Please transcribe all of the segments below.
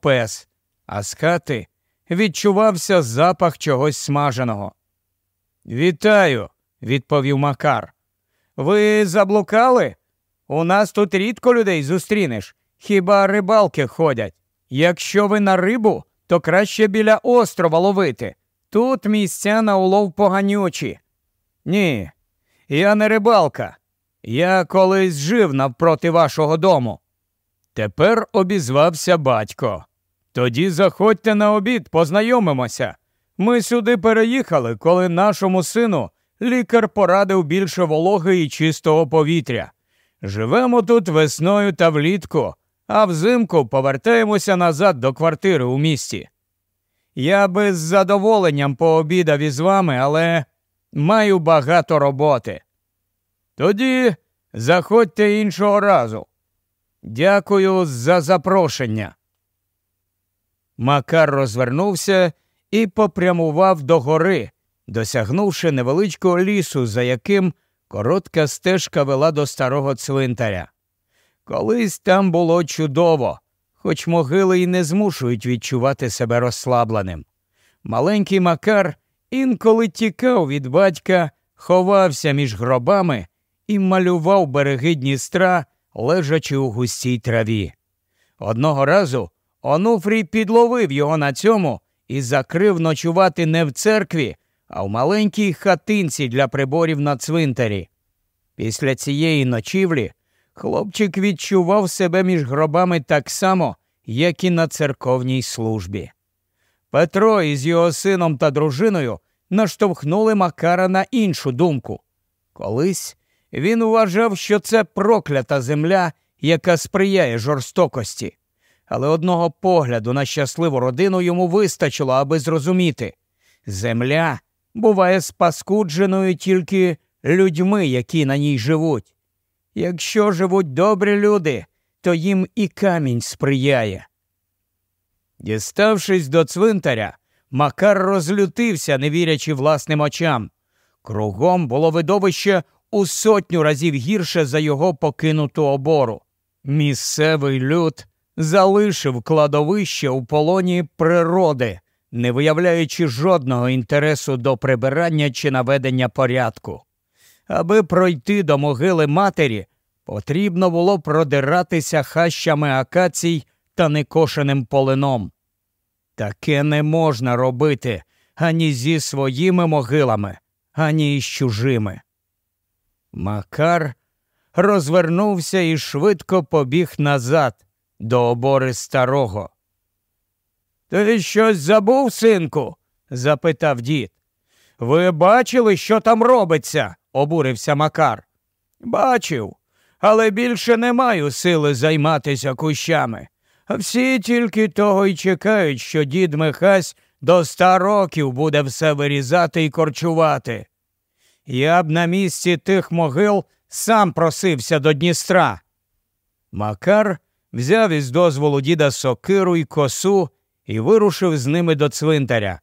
пес, а з хати відчувався запах чогось смаженого. Вітаю, відповів Макар. Ви заблукали? У нас тут рідко людей зустрінеш. Хіба рибалки ходять? Якщо ви на рибу, то краще біля острова ловити. Тут місця на улов поганючі. Ні, я не рибалка. Я колись жив навпроти вашого дому. Тепер обізвався батько. Тоді заходьте на обід, познайомимося. Ми сюди переїхали, коли нашому сину лікар порадив більше вологи і чистого повітря. Живемо тут весною та влітку, а взимку повертаємося назад до квартири у місті. Я би з задоволенням пообідав із вами, але маю багато роботи. Тоді заходьте іншого разу. Дякую за запрошення. Макар розвернувся і попрямував до гори, досягнувши невеличкого лісу, за яким коротка стежка вела до старого цвинтаря. Колись там було чудово, хоч могили й не змушують відчувати себе розслабленим. Маленький Макар інколи тікав від батька, ховався між гробами і малював береги Дністра, лежачи у густій траві. Одного разу Онуфрій підловив його на цьому і закрив ночувати не в церкві, а в маленькій хатинці для приборів на цвинтарі. Після цієї ночівлі хлопчик відчував себе між гробами так само, як і на церковній службі. Петро із його сином та дружиною наштовхнули Макара на іншу думку. Колись він вважав, що це проклята земля, яка сприяє жорстокості. Але одного погляду на щасливу родину йому вистачило, аби зрозуміти земля буває спаскудженою тільки людьми, які на ній живуть. Якщо живуть добрі люди, то їм і камінь сприяє. Діставшись до цвинтаря, Макар розлютився, не вірячи власним очам. Кругом було видовище у сотню разів гірше за його покинуту обору. Місцевий люд залишив кладовище у полоні природи, не виявляючи жодного інтересу до прибирання чи наведення порядку. Аби пройти до могили матері, потрібно було продиратися хащами акацій та некошеним полином. Таке не можна робити ані зі своїми могилами, ані із чужими. Макар розвернувся і швидко побіг назад до обори старого. Ти щось забув, синку? запитав дід. Ви бачили, що там робиться? обурився Макар. Бачив, але більше не маю сили займатися кущами. Всі тільки того й чекають, що дід Михась до ста років буде все вирізати і корчувати. Я б на місці тих могил сам просився до Дністра. Макар взяв із дозволу діда сокиру й косу і вирушив з ними до цвинтаря.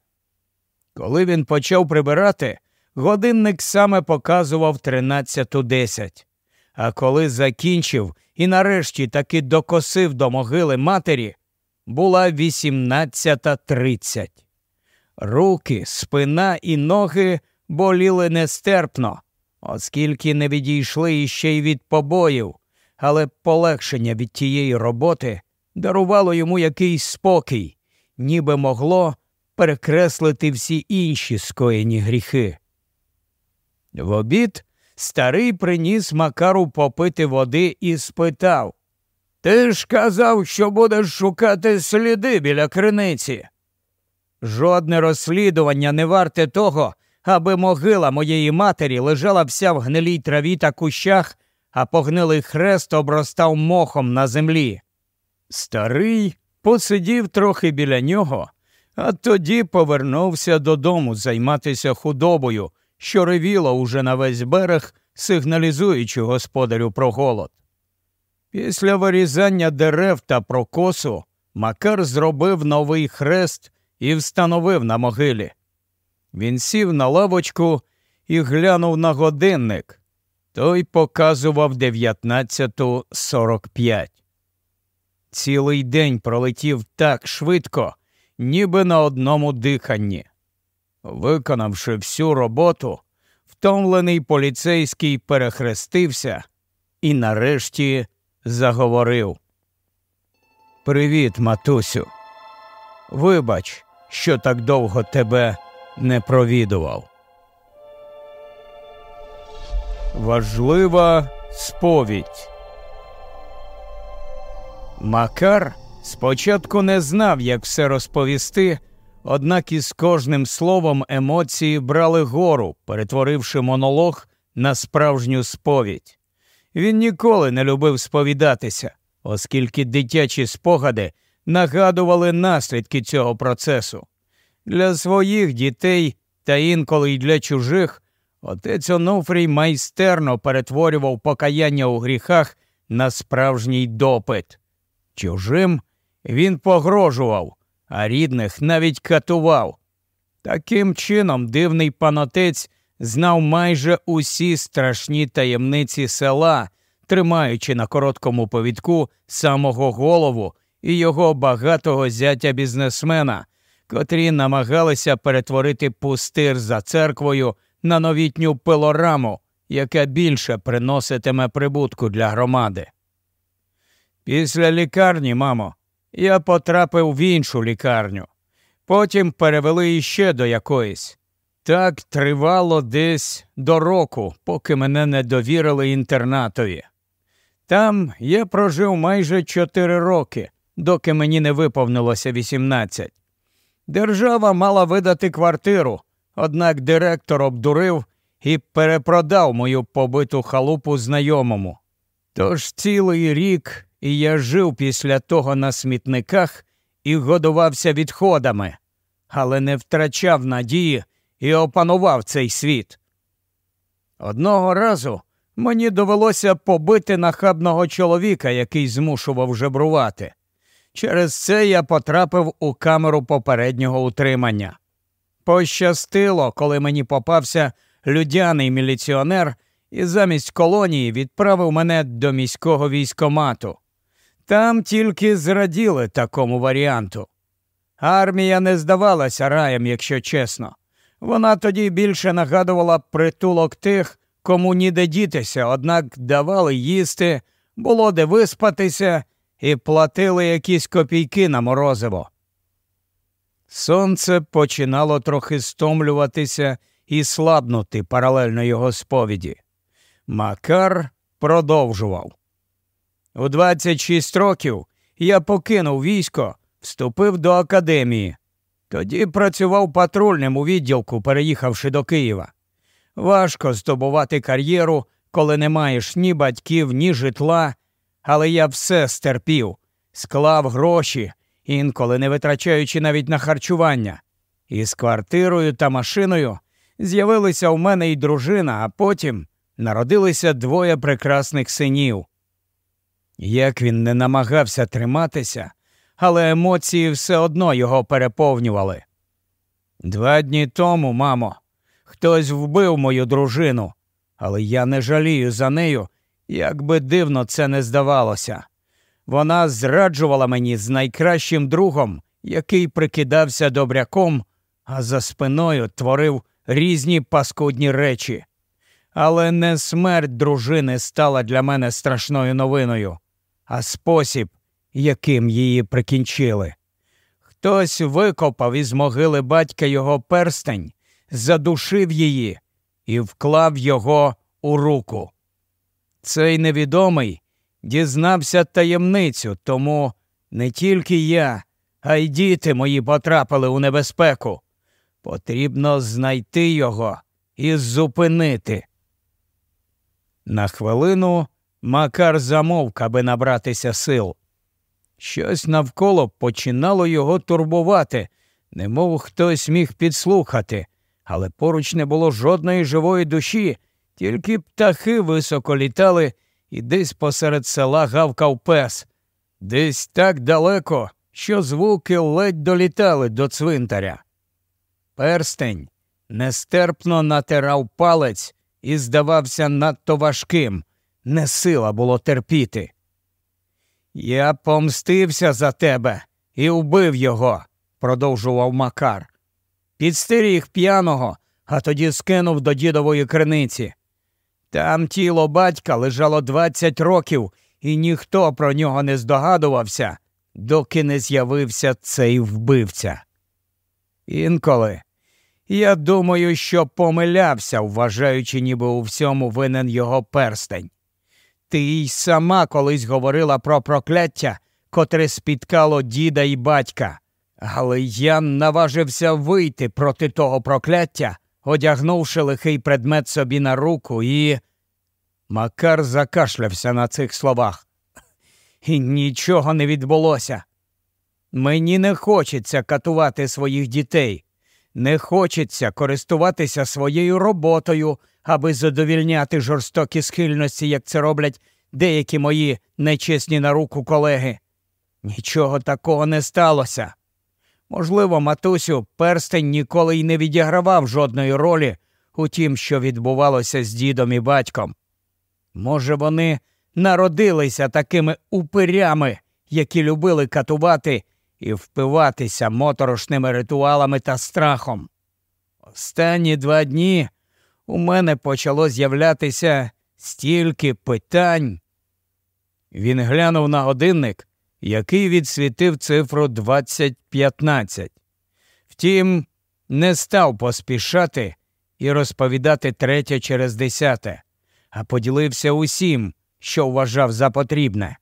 Коли він почав прибирати, годинник саме показував тринадцяту десять. А коли закінчив і нарешті таки докосив до могили матері, була вісімнадцята тридцять. Руки, спина і ноги боліли нестерпно, оскільки не відійшли іще й від побоїв, але полегшення від тієї роботи дарувало йому якийсь спокій, ніби могло перекреслити всі інші скоєні гріхи. В обід старий приніс Макару попити води і спитав Ти ж казав, що будеш шукати сліди біля криниці. Жодне розслідування не варте того, аби могила моєї матері лежала вся в гнилій траві та кущах, а погнилий хрест обростав мохом на землі. Старий посидів трохи біля нього, а тоді повернувся додому займатися худобою, що ревіла уже на весь берег, сигналізуючи господарю про голод. Після вирізання дерев та прокосу Макар зробив новий хрест і встановив на могилі. Він сів на лавочку і глянув на годинник. Той показував 19.45. Цілий день пролетів так швидко, ніби на одному диханні. Виконавши всю роботу, втомлений поліцейський перехрестився і нарешті заговорив. Привіт, матусю. Вибач, що так довго тебе не провідував. Важлива сповідь. Макар спочатку не знав, як все розповісти, однак із кожним словом емоції брали гору, перетворивши монолог на справжню сповідь. Він ніколи не любив сповідатися, оскільки дитячі спогади нагадували наслідки цього процесу. Для своїх дітей та інколи й для чужих отець Онуфрій майстерно перетворював покаяння у гріхах на справжній допит. Чужим він погрожував, а рідних навіть катував. Таким чином, дивний панотець знав майже усі страшні таємниці села, тримаючи на короткому повідку самого голову і його багатого зятя бізнесмена, котрі намагалися перетворити пустир за церквою на новітню пилораму, яка більше приноситиме прибутку для громади. Після лікарні, мамо, я потрапив в іншу лікарню. Потім перевели іще до якоїсь. Так тривало десь до року, поки мене не довірили інтернатові. Там я прожив майже чотири роки, доки мені не виповнилося 18. Держава мала видати квартиру, однак директор обдурив і перепродав мою побиту халупу знайомому. Тож цілий рік я жив після того на смітниках і годувався відходами, але не втрачав надії і опанував цей світ. Одного разу мені довелося побити нахабного чоловіка, який змушував жебрувати. Через це я потрапив у камеру попереднього утримання. Пощастило, коли мені попався людяний міліціонер і замість колонії відправив мене до міського військомату. Там тільки зраділи такому варіанту. Армія не здавалася раєм, якщо чесно. Вона тоді більше нагадувала притулок тих, кому ніде дітися, однак давали їсти, було де виспатися і платили якісь копійки на морозиво. Сонце починало трохи стомлюватися і слабнути паралельно його сповіді. Макар продовжував. У 26 років я покинув військо, вступив до академії. Тоді працював патрульним у відділку, переїхавши до Києва. Важко здобувати кар'єру, коли не маєш ні батьків, ні житла, але я все стерпів, склав гроші, інколи не витрачаючи навіть на харчування. І з квартирою та машиною з'явилися у мене й дружина, а потім народилися двоє прекрасних синів. Як він не намагався триматися, але емоції все одно його переповнювали. Два дні тому, мамо, хтось вбив мою дружину, але я не жалію за нею, як би дивно це не здавалося. Вона зраджувала мені з найкращим другом, який прикидався добряком, а за спиною творив різні паскудні речі. Але не смерть дружини стала для мене страшною новиною а спосіб, яким її прикінчили. Хтось викопав із могили батька його перстень, задушив її і вклав його у руку. Цей невідомий дізнався таємницю, тому не тільки я, а й діти мої потрапили у небезпеку. Потрібно знайти його і зупинити. На хвилину Макар замовк, аби набратися сил. Щось навколо починало його турбувати, немов хтось міг підслухати, але поруч не було жодної живої душі, тільки птахи високо літали, і десь посеред села гавкав пес, десь так далеко, що звуки ледь долітали до цвинтаря. Перстень нестерпно натирав палець і здавався надто важким не сила було терпіти. Я помстився за тебе і вбив його, продовжував Макар. Підстеріг п'яного, а тоді скинув до дідової криниці. Там тіло батька лежало 20 років, і ніхто про нього не здогадувався, доки не з'явився цей вбивця. Інколи я думаю, що помилявся, вважаючи, ніби у всьому винен його перстень. Ти й сама колись говорила про прокляття, котре спіткало діда і батька, але я наважився вийти проти того прокляття, одягнувши лихий предмет собі на руку, і. Макар закашлявся на цих словах. І нічого не відбулося. Мені не хочеться катувати своїх дітей, не хочеться користуватися своєю роботою, аби задовільняти жорстокі схильності, як це роблять деякі мої нечесні на руку колеги. Нічого такого не сталося. Можливо, матусю, перстень ніколи й не відігравав жодної ролі у тім, що відбувалося з дідом і батьком. Може, вони народилися такими упирями, які любили катувати і впиватися моторошними ритуалами та страхом. Останні два дні у мене почало з'являтися стільки питань. Він глянув на годинник, який відсвітив цифру 2015. Втім, не став поспішати і розповідати третє через десяте, а поділився усім, що вважав за потрібне.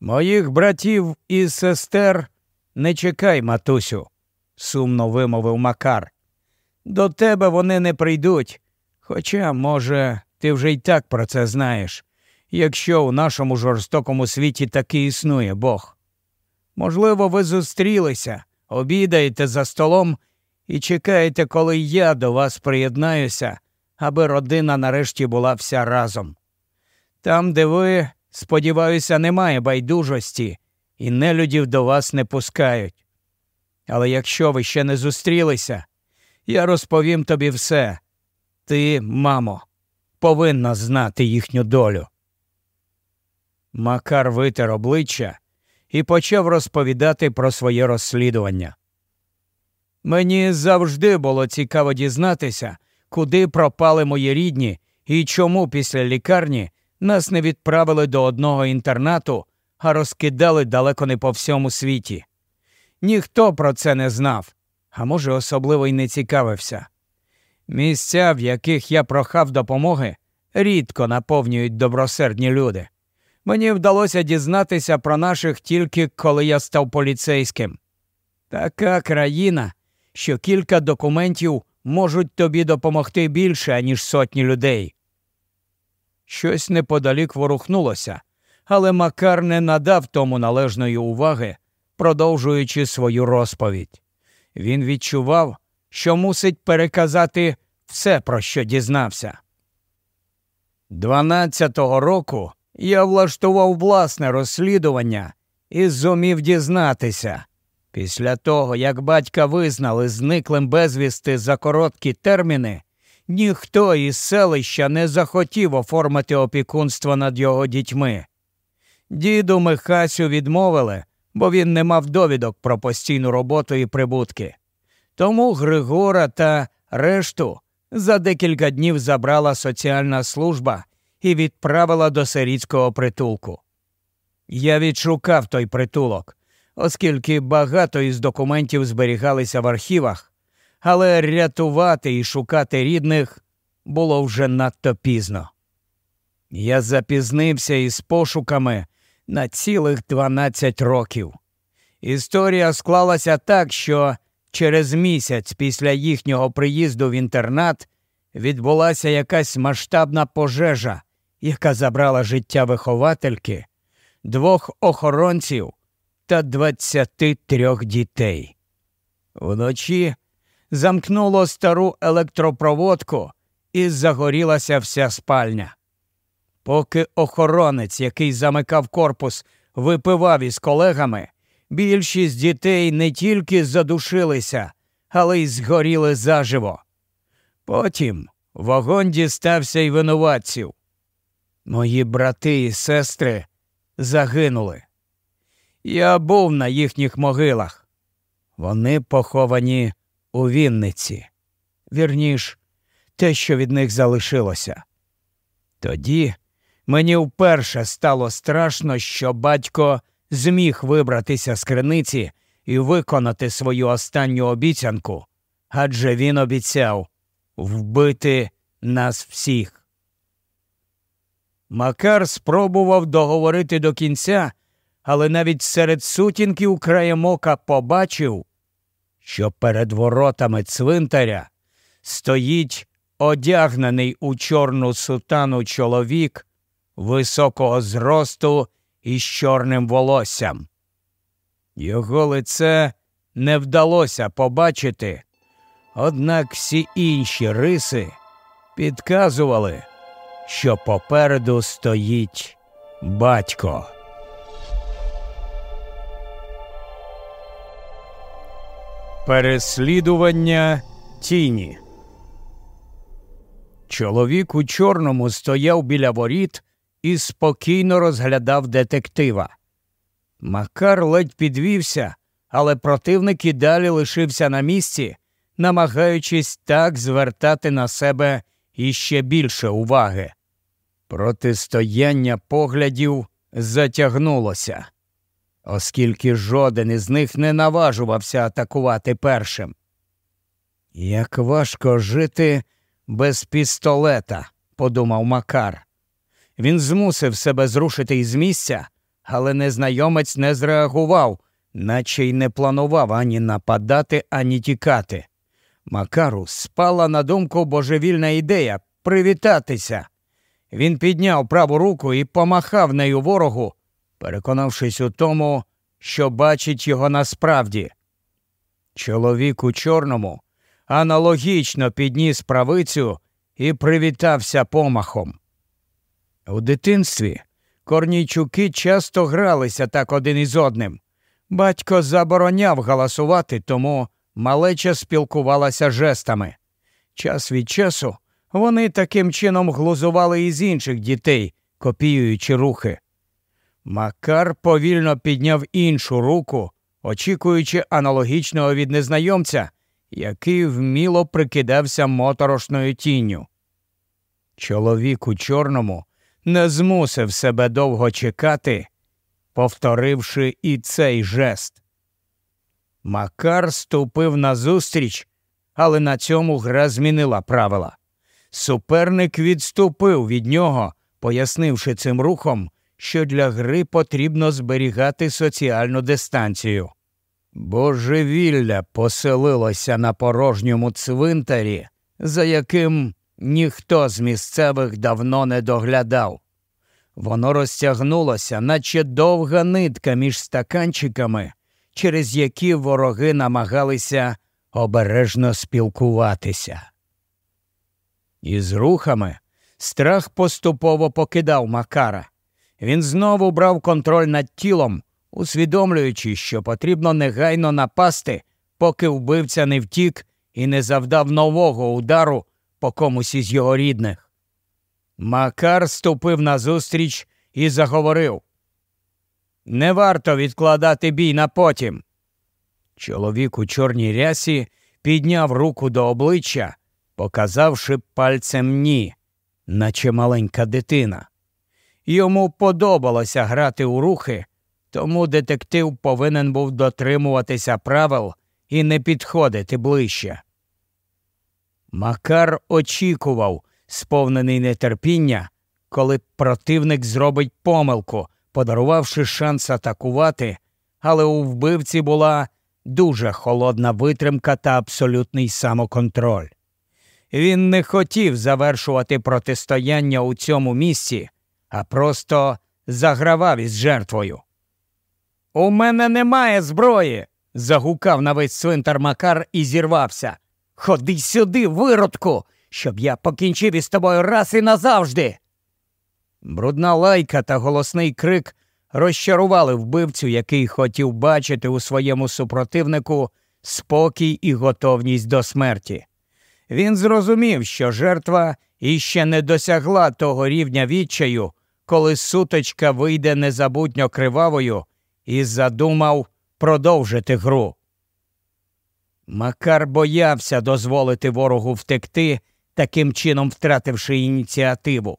Моїх братів і сестер не чекай, матусю, сумно вимовив Макар. До тебе вони не прийдуть. Хоча, може, ти вже й так про це знаєш, якщо у нашому жорстокому світі таки існує Бог. Можливо, ви зустрілися, обідаєте за столом і чекаєте, коли я до вас приєднаюся, аби родина нарешті була вся разом. Там, де ви, сподіваюся, немає байдужості, і нелюдів до вас не пускають. Але якщо ви ще не зустрілися, я розповім тобі все. Ти, мамо, повинна знати їхню долю. Макар витер обличчя і почав розповідати про своє розслідування. Мені завжди було цікаво дізнатися, куди пропали мої рідні і чому після лікарні нас не відправили до одного інтернату, а розкидали далеко не по всьому світі. Ніхто про це не знав, а може, особливо й не цікавився. Місця, в яких я прохав допомоги, рідко наповнюють добросердні люди. Мені вдалося дізнатися про наших тільки коли я став поліцейським. Така країна, що кілька документів можуть тобі допомогти більше, аніж сотні людей. Щось неподалік ворухнулося, але Макар не надав тому належної уваги, продовжуючи свою розповідь. Він відчував, що мусить переказати все, про що дізнався. Дванадцятого року я влаштував власне розслідування і зумів дізнатися. Після того, як батька визнали зниклим безвісти за короткі терміни, ніхто із селища не захотів оформити опікунство над його дітьми. Діду Михасю відмовили, бо він не мав довідок про постійну роботу і прибутки. Тому Григора та решту за декілька днів забрала соціальна служба і відправила до сирітського притулку. Я відшукав той притулок, оскільки багато із документів зберігалися в архівах, але рятувати і шукати рідних було вже надто пізно. Я запізнився із пошуками на цілих 12 років. Історія склалася так, що через місяць після їхнього приїзду в інтернат відбулася якась масштабна пожежа, яка забрала життя виховательки, двох охоронців та 23 дітей. Вночі замкнуло стару електропроводку і загорілася вся спальня. Поки охоронець, який замикав корпус, випивав із колегами, більшість дітей не тільки задушилися, але й згоріли заживо. Потім вогонь дістався й винуватців. Мої брати і сестри загинули. Я був на їхніх могилах. Вони поховані у Вінниці. Вірніш, те, що від них залишилося. Тоді мені вперше стало страшно, що батько зміг вибратися з криниці і виконати свою останню обіцянку, адже він обіцяв вбити нас всіх. Макар спробував договорити до кінця, але навіть серед сутінків краєм ока побачив, що перед воротами цвинтаря стоїть одягнений у чорну сутану чоловік високого зросту із чорним волоссям. Його лице не вдалося побачити, однак всі інші риси підказували, що попереду стоїть батько. Переслідування тіні. Чоловік у чорному стояв біля воріт і спокійно розглядав детектива. Макар ледь підвівся, але противник і далі лишився на місці, намагаючись так звертати на себе іще більше уваги. Протистояння поглядів затягнулося, оскільки жоден із них не наважувався атакувати першим. Як важко жити без пістолета, подумав Макар. Він змусив себе зрушити із місця, але незнайомець не зреагував, наче й не планував ані нападати, ані тікати. Макару спала на думку божевільна ідея привітатися. Він підняв праву руку і помахав нею ворогу, переконавшись у тому, що бачить його насправді. Чоловік у чорному аналогічно підніс правицю і привітався помахом. У дитинстві корнійчуки часто гралися так один із одним. Батько забороняв галасувати, тому малеча спілкувалася жестами. Час від часу вони таким чином глузували із інших дітей, копіюючи рухи. Макар повільно підняв іншу руку, очікуючи аналогічного від незнайомця, який вміло прикидався моторошною тінню. Чоловік у чорному не змусив себе довго чекати, повторивши і цей жест. Макар ступив назустріч, але на цьому гра змінила правила. Суперник відступив від нього, пояснивши цим рухом, що для гри потрібно зберігати соціальну дистанцію. Божевілля поселилося на порожньому цвинтарі, за яким ніхто з місцевих давно не доглядав. Воно розтягнулося, наче довга нитка між стаканчиками, через які вороги намагалися обережно спілкуватися. Із рухами страх поступово покидав Макара. Він знову брав контроль над тілом, усвідомлюючи, що потрібно негайно напасти, поки вбивця не втік і не завдав нового удару по комусь із його рідних. Макар ступив назустріч і заговорив Не варто відкладати бій на потім. Чоловік у чорній рясі підняв руку до обличчя, показавши пальцем ні, наче маленька дитина. Йому подобалося грати у рухи, тому детектив повинен був дотримуватися правил і не підходити ближче. Макар очікував, сповнений нетерпіння, коли противник зробить помилку, подарувавши шанс атакувати, але у вбивці була дуже холодна витримка та абсолютний самоконтроль. Він не хотів завершувати протистояння у цьому місці, а просто загравав із жертвою. У мене немає зброї. загукав на весь цвинтар Макар і зірвався. Ходи сюди, виродку, щоб я покінчив із тобою раз і назавжди. Брудна лайка та голосний крик розчарували вбивцю, який хотів бачити у своєму супротивнику спокій і готовність до смерті. Він зрозумів, що жертва іще не досягла того рівня відчаю, коли суточка вийде незабутньо кривавою, і задумав продовжити гру. Макар боявся дозволити ворогу втекти, таким чином втративши ініціативу.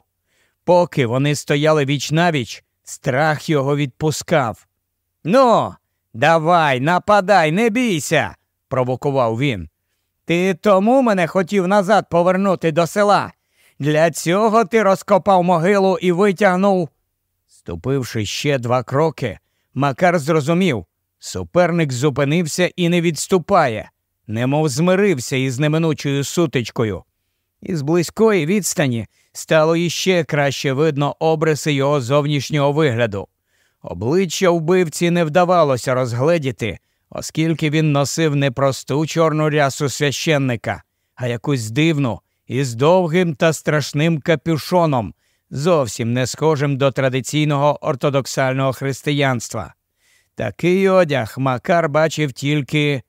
Поки вони стояли віч навіч, страх його відпускав. Ну, давай, нападай, не бійся, провокував він. Ти тому мене хотів назад повернути до села. Для цього ти розкопав могилу і витягнув. Ступивши ще два кроки, Макар зрозумів суперник зупинився і не відступає, немов змирився із неминучою сутичкою. Із близької відстані стало іще краще видно обриси його зовнішнього вигляду. Обличчя вбивці не вдавалося розгледіти, оскільки він носив не просту чорну рясу священника, а якусь дивну із довгим та страшним капюшоном, зовсім не схожим до традиційного ортодоксального християнства. Такий одяг Макар бачив тільки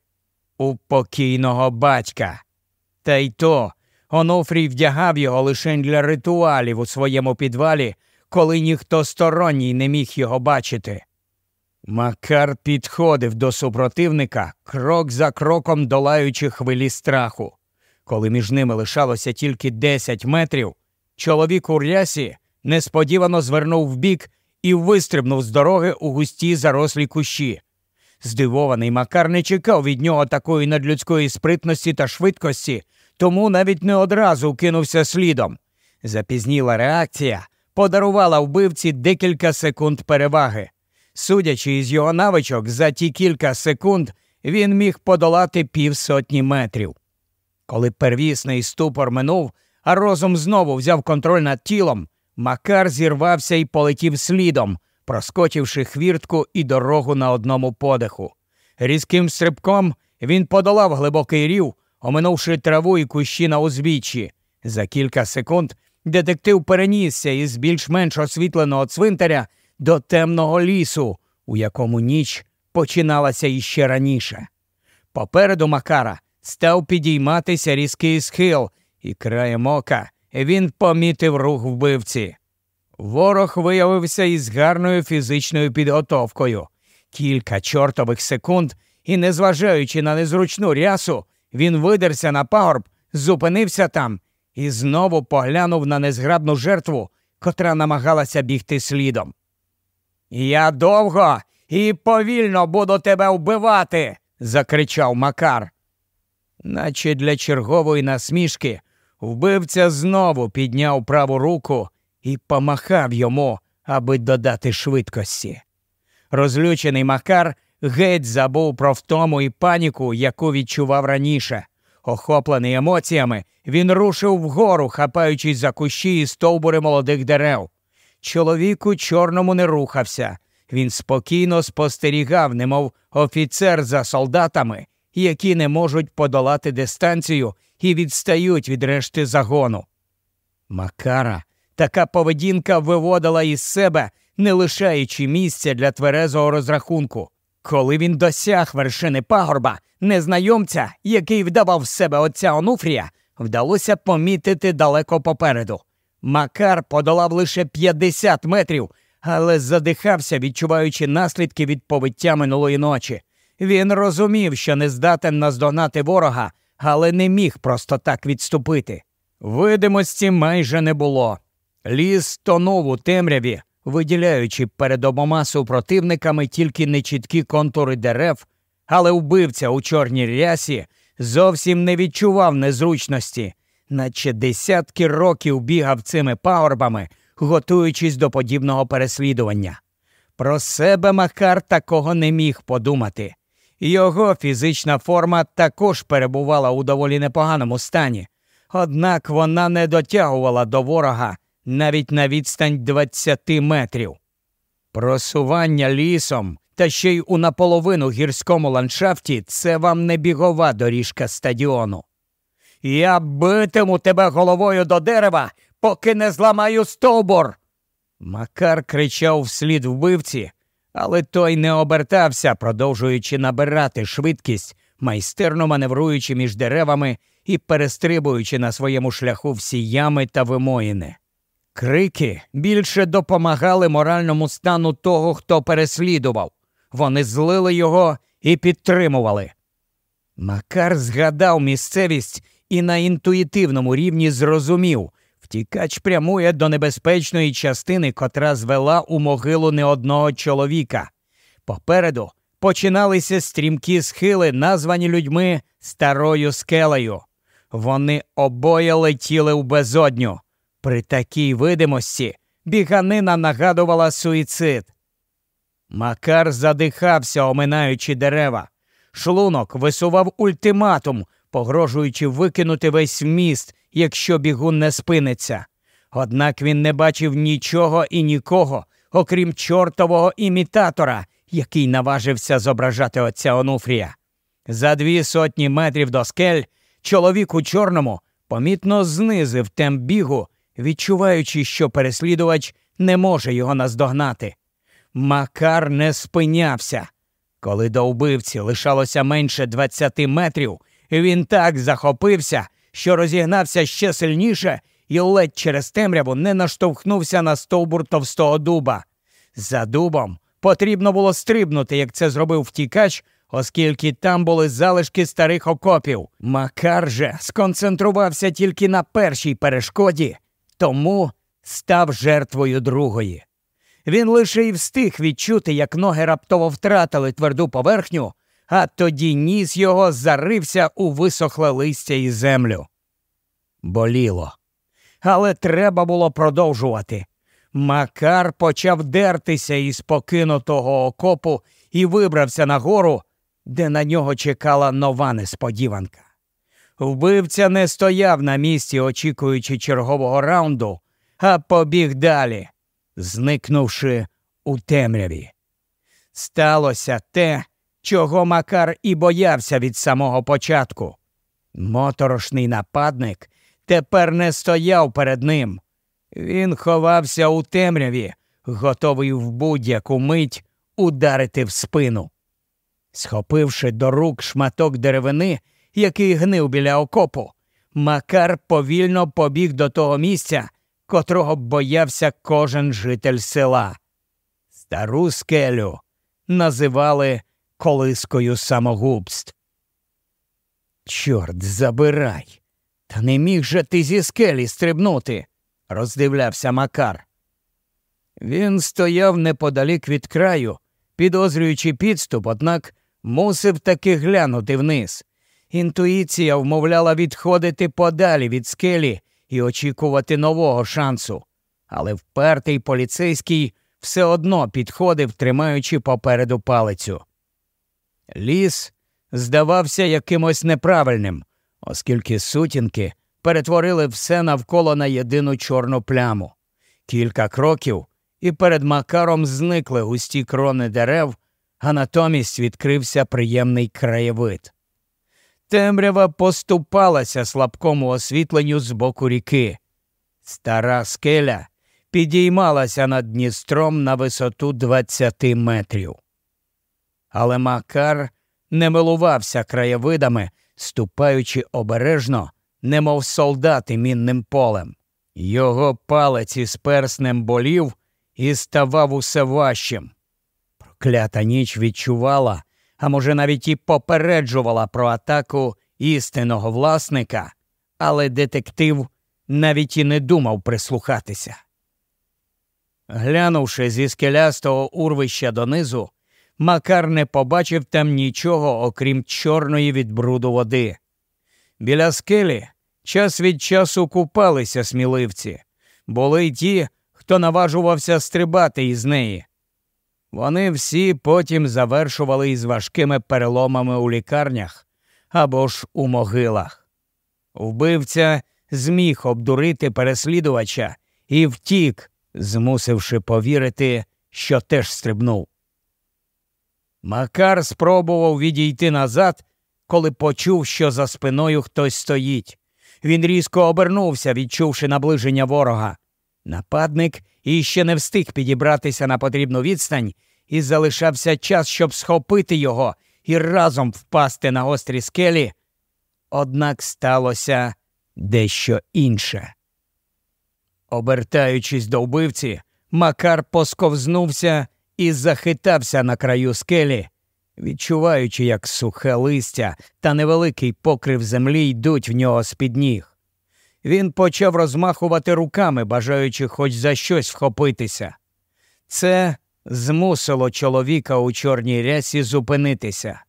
у покійного батька. Та й то Онуфрій вдягав його лише для ритуалів у своєму підвалі, коли ніхто сторонній не міг його бачити. Макар підходив до супротивника, крок за кроком долаючи хвилі страху. Коли між ними лишалося тільки десять метрів, чоловік у рясі несподівано звернув вбік і вистрибнув з дороги у густі зарослі кущі. Здивований Макар не чекав від нього такої надлюдської спритності та швидкості, тому навіть не одразу кинувся слідом. Запізніла реакція подарувала вбивці декілька секунд переваги. Судячи із його навичок, за ті кілька секунд він міг подолати півсотні метрів. Коли первісний ступор минув, а розум знову взяв контроль над тілом, Макар зірвався і полетів слідом, проскочивши хвіртку і дорогу на одному подиху. Різким стрибком він подолав глибокий рів, оминувши траву і кущі на узбіччі. За кілька секунд детектив перенісся із більш-менш освітленого цвинтаря до темного лісу, у якому ніч починалася іще раніше. Попереду Макара став підійматися різкий схил, і краєм ока він помітив рух вбивці. Ворог виявився із гарною фізичною підготовкою. Кілька чортових секунд, і, незважаючи на незручну рясу, він видерся на пагорб, зупинився там і знову поглянув на незграбну жертву, котра намагалася бігти слідом. Я довго і повільно буду тебе вбивати, закричав Макар. Наче для чергової насмішки вбивця знову підняв праву руку і помахав йому, аби додати швидкості. Розлючений Макар геть забув про втому і паніку, яку відчував раніше. Охоплений емоціями, він рушив вгору, хапаючись за кущі і стовбури молодих дерев. Чоловік у чорному не рухався. Він спокійно спостерігав, немов офіцер за солдатами, які не можуть подолати дистанцію і відстають від решти загону. Макара така поведінка виводила із себе, не лишаючи місця для тверезого розрахунку. Коли він досяг вершини пагорба, незнайомця, який вдавав з себе отця Онуфрія, вдалося помітити далеко попереду. Макар подолав лише 50 метрів, але задихався, відчуваючи наслідки від повиття минулої ночі. Він розумів, що не здатен наздогнати ворога, але не міг просто так відступити. Видимості майже не було. Ліс тонув у темряві, виділяючи перед обома супротивниками тільки нечіткі контури дерев, але вбивця у чорній рясі зовсім не відчував незручності, наче десятки років бігав цими пагорбами, готуючись до подібного переслідування. Про себе Макар такого не міг подумати. Його фізична форма також перебувала у доволі непоганому стані, однак вона не дотягувала до ворога навіть на відстань 20 метрів. Просування лісом та ще й у наполовину гірському ландшафті це вам не бігова доріжка стадіону. Я битиму тебе головою до дерева, поки не зламаю стовбур. Макар кричав вслід вбивці, але той не обертався, продовжуючи набирати швидкість, майстерно маневруючи між деревами і перестрибуючи на своєму шляху всі ями та вимоїни. Крики більше допомагали моральному стану того, хто переслідував. Вони злили його і підтримували. Макар згадав місцевість і на інтуїтивному рівні зрозумів втікач прямує до небезпечної частини, котра звела у могилу не одного чоловіка. Попереду починалися стрімкі схили, названі людьми старою скелею. Вони обоє летіли в безодню. При такій видимості біганина нагадувала суїцид. Макар задихався, оминаючи дерева. Шлунок висував ультиматум, погрожуючи викинути весь міст, якщо бігун не спиниться. Однак він не бачив нічого і нікого, окрім чортового імітатора, який наважився зображати отця Онуфрія. За дві сотні метрів до скель чоловік у чорному помітно знизив темп бігу, відчуваючи, що переслідувач не може його наздогнати. Макар не спинявся. Коли до вбивці лишалося менше 20 метрів, він так захопився, що розігнався ще сильніше і ледь через темряву не наштовхнувся на стовбур товстого дуба. За дубом потрібно було стрибнути, як це зробив втікач, оскільки там були залишки старих окопів. Макар же сконцентрувався тільки на першій перешкоді, тому став жертвою другої. Він лише й встиг відчути, як ноги раптово втратили тверду поверхню, а тоді ніс його зарився у висохле листя і землю. Боліло. Але треба було продовжувати. Макар почав дертися із покинутого окопу і вибрався на гору, де на нього чекала нова несподіванка. Вбивця не стояв на місці, очікуючи чергового раунду, а побіг далі, зникнувши у темряві. Сталося те, чого Макар і боявся від самого початку. Моторошний нападник тепер не стояв перед ним. Він ховався у темряві, готовий в будь-яку мить ударити в спину. Схопивши до рук шматок деревини, який гнив біля окопу, Макар повільно побіг до того місця, котрого боявся кожен житель села. Стару скелю називали колискою самогубств. Чорт забирай. Та не міг же ти зі скелі стрибнути, роздивлявся Макар. Він стояв неподалік від краю, підозрюючи підступ, однак мусив таки глянути вниз. Інтуїція вмовляла відходити подалі від скелі і очікувати нового шансу. Але впертий поліцейський все одно підходив, тримаючи попереду палицю. Ліс здавався якимось неправильним, оскільки сутінки перетворили все навколо на єдину чорну пляму. Кілька кроків, і перед макаром зникли густі крони дерев, а натомість відкрився приємний краєвид. Темрява поступалася слабкому освітленню з боку ріки. Стара скеля підіймалася над Дністром на висоту 20 метрів. Але Макар не милувався краєвидами, ступаючи обережно, немов солдати мінним полем. Його палець із перснем болів і ставав усе важчим. Проклята ніч відчувала, а може, навіть і попереджувала про атаку істинного власника, але детектив навіть і не думав прислухатися. Глянувши зі скелястого урвища донизу, Макар не побачив там нічого, окрім чорної від бруду води. Біля скелі час від часу купалися сміливці, були й ті, хто наважувався стрибати із неї. Вони всі потім завершували із важкими переломами у лікарнях або ж у могилах. Вбивця зміг обдурити переслідувача і втік, змусивши повірити, що теж стрибнув. Макар спробував відійти назад, коли почув, що за спиною хтось стоїть. Він різко обернувся, відчувши наближення ворога. Нападник іще не встиг підібратися на потрібну відстань, і залишався час, щоб схопити його і разом впасти на гострі скелі. Однак сталося дещо інше. Обертаючись до вбивці, Макар посковзнувся і захитався на краю скелі, відчуваючи, як сухе листя та невеликий покрив землі йдуть в нього з під ніг. Він почав розмахувати руками, бажаючи хоч за щось вхопитися. Це змусило чоловіка у чорній рясі зупинитися.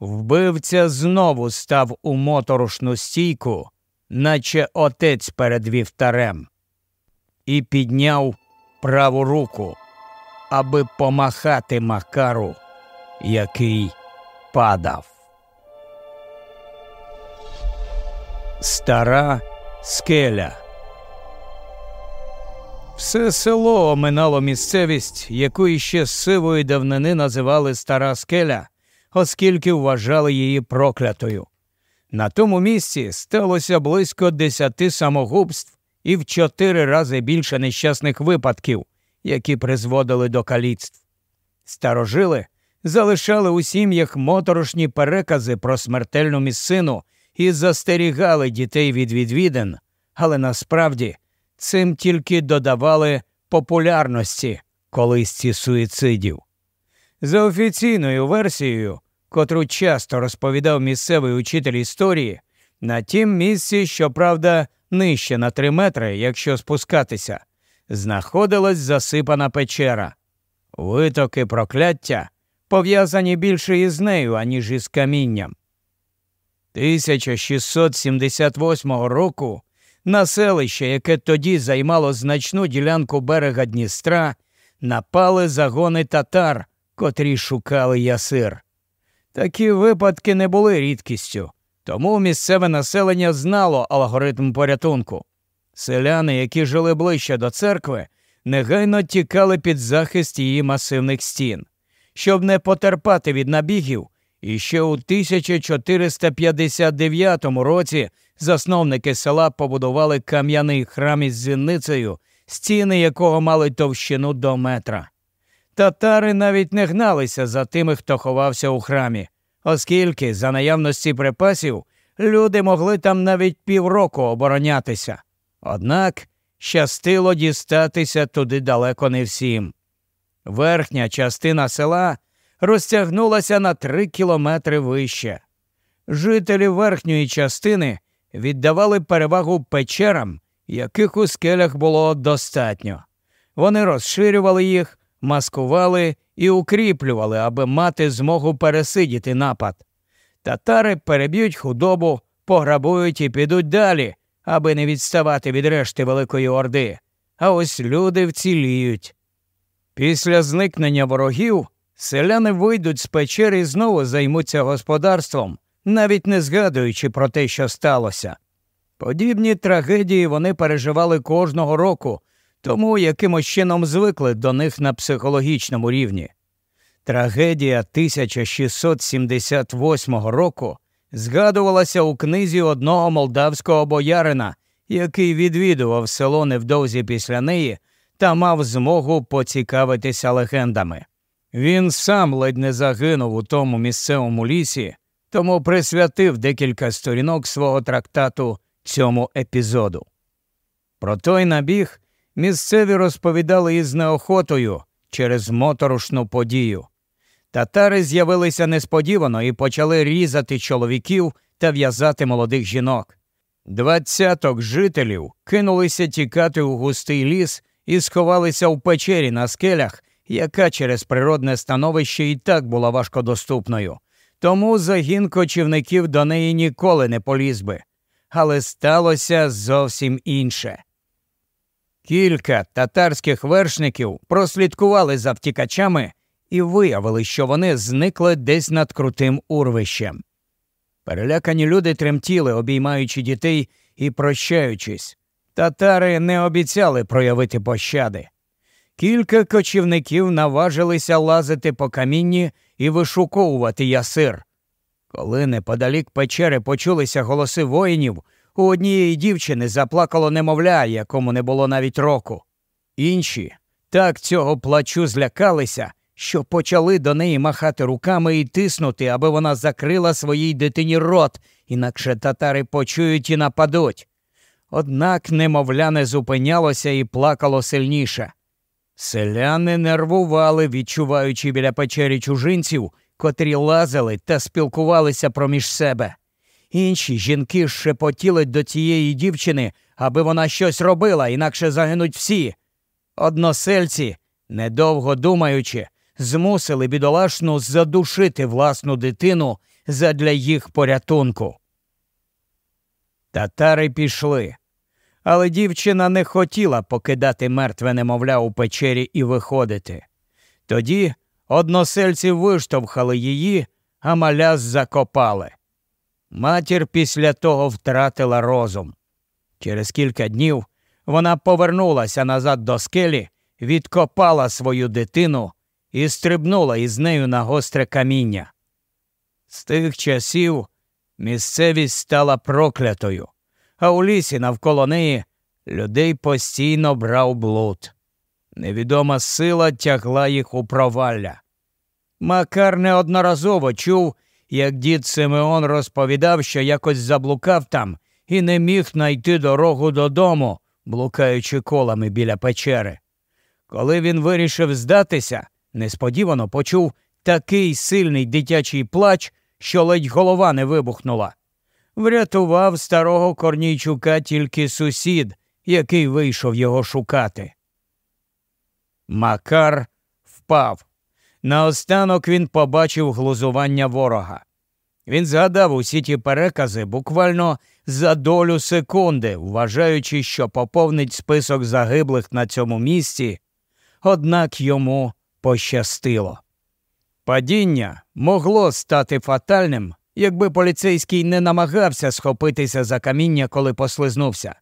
Вбивця знову став у моторошну стійку, наче отець перед вівтарем, і підняв праву руку, аби помахати Макару, який падав. Стара скеля. Все село оминало місцевість, яку іще з сивої давнини називали Стара скеля, оскільки вважали її проклятою. На тому місці сталося близько десяти самогубств і в чотири рази більше нещасних випадків, які призводили до каліцтв. Старожили залишали у сім'ях моторошні перекази про смертельну місцину і застерігали дітей від відвідин, але насправді цим тільки додавали популярності колисці суїцидів. За офіційною версією, котру часто розповідав місцевий учитель історії, на тім місці, щоправда, нижче на три метри, якщо спускатися, знаходилась засипана печера. Витоки прокляття пов'язані більше із нею, аніж із камінням. 1678 року на селище, яке тоді займало значну ділянку берега Дністра, напали загони татар, котрі шукали ясир. Такі випадки не були рідкістю, тому місцеве населення знало алгоритм порятунку. Селяни, які жили ближче до церкви, негайно тікали під захист її масивних стін. Щоб не потерпати від набігів, і ще у 1459 році засновники села побудували кам'яний храм із зіницею, стіни якого мали товщину до метра. Татари навіть не гналися за тими, хто ховався у храмі, оскільки, за наявності припасів, люди могли там навіть півроку оборонятися. Однак щастило дістатися туди далеко не всім. Верхня частина села розтягнулася на три кілометри вище. Жителі верхньої частини віддавали перевагу печерам, яких у скелях було достатньо. Вони розширювали їх, маскували і укріплювали, аби мати змогу пересидіти напад. Татари переб'ють худобу, пограбують і підуть далі, аби не відставати від решти Великої Орди. А ось люди вціліють. Після зникнення ворогів селяни вийдуть з печери і знову займуться господарством, навіть не згадуючи про те, що сталося. Подібні трагедії вони переживали кожного року, тому якимось чином звикли до них на психологічному рівні. Трагедія 1678 року згадувалася у книзі одного молдавського боярина, який відвідував село невдовзі після неї та мав змогу поцікавитися легендами. Він сам ледь не загинув у тому місцевому лісі, тому присвятив декілька сторінок свого трактату цьому епізоду. Про той набіг місцеві розповідали із неохотою через моторошну подію. Татари з'явилися несподівано і почали різати чоловіків та в'язати молодих жінок. Двадцяток жителів кинулися тікати у густий ліс і сховалися в печері на скелях, яка через природне становище і так була важкодоступною. Тому загін кочівників до неї ніколи не поліз би. Але сталося зовсім інше. Кілька татарських вершників прослідкували за втікачами і виявили, що вони зникли десь над крутим урвищем. Перелякані люди тремтіли, обіймаючи дітей і прощаючись. Татари не обіцяли проявити пощади. Кілька кочівників наважилися лазити по камінні і вишуковувати ясир. Коли неподалік печери почулися голоси воїнів, у однієї дівчини заплакало немовля, якому не було навіть року. Інші так цього плачу злякалися, що почали до неї махати руками і тиснути, аби вона закрила своїй дитині рот, інакше татари почують і нападуть. Однак немовля не зупинялося і плакало сильніше. Селяни нервували, відчуваючи біля печері чужинців, котрі лазили та спілкувалися проміж себе. Інші жінки шепотіли до цієї дівчини, аби вона щось робила, інакше загинуть всі. Односельці, недовго думаючи, змусили бідолашну задушити власну дитину задля їх порятунку. Татари пішли, але дівчина не хотіла покидати мертве немовля у печері і виходити. Тоді односельці виштовхали її, а маля закопали. Матір після того втратила розум. Через кілька днів вона повернулася назад до скелі, відкопала свою дитину і стрибнула із нею на гостре каміння. З тих часів місцевість стала проклятою, а у лісі навколо неї людей постійно брав блуд. Невідома сила тягла їх у провалля. Макар неодноразово чув, як дід Симеон розповідав, що якось заблукав там і не міг знайти дорогу додому, блукаючи колами біля печери. Коли він вирішив здатися, несподівано почув такий сильний дитячий плач, що ледь голова не вибухнула. Врятував старого Корнійчука тільки сусід, який вийшов його шукати. Макар впав. Наостанок він побачив глузування ворога. Він згадав усі ті перекази буквально за долю секунди, вважаючи, що поповнить список загиблих на цьому місці, однак йому пощастило. Падіння могло стати фатальним, якби поліцейський не намагався схопитися за каміння, коли послизнувся.